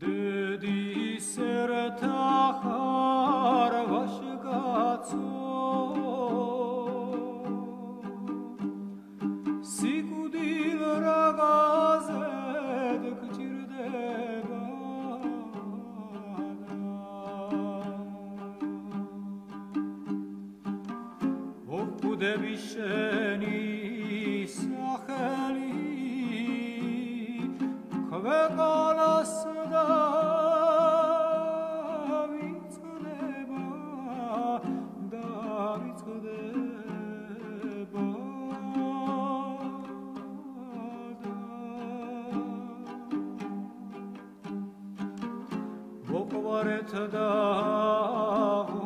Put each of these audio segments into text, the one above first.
დედის ერთა ხარ ვაშკაცო bude više ni saheli Kvega nas da Vokovaret da vokovaret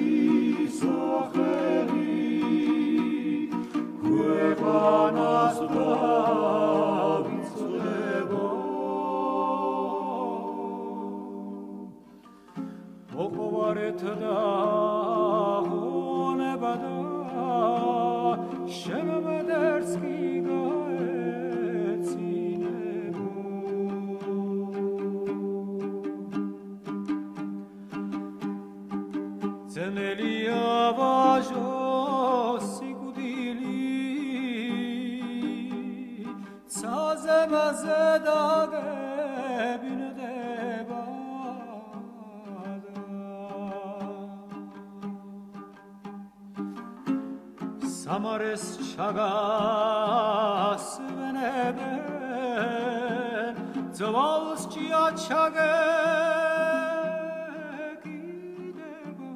مقوارت دهان بدا شنو درس گیگایت سینه بود زملی آواجا سیگو دیلی سازم از داگه بینه Samores chagas veneben Zavols chia chage gideba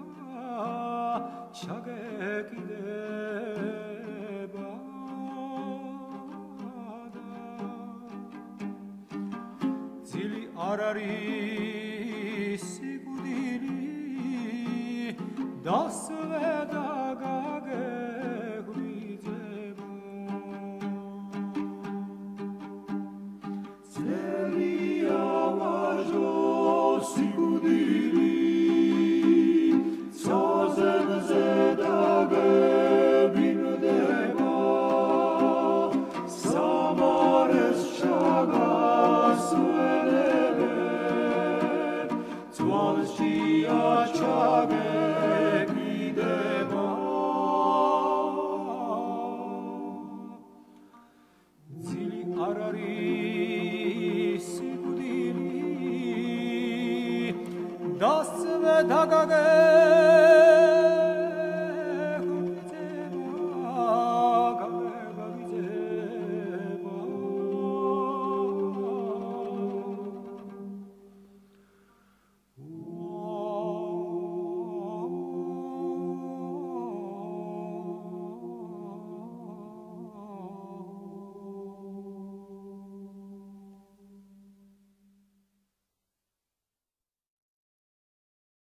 Chage gideba Zili arari sigudili Das ve harari sigudili das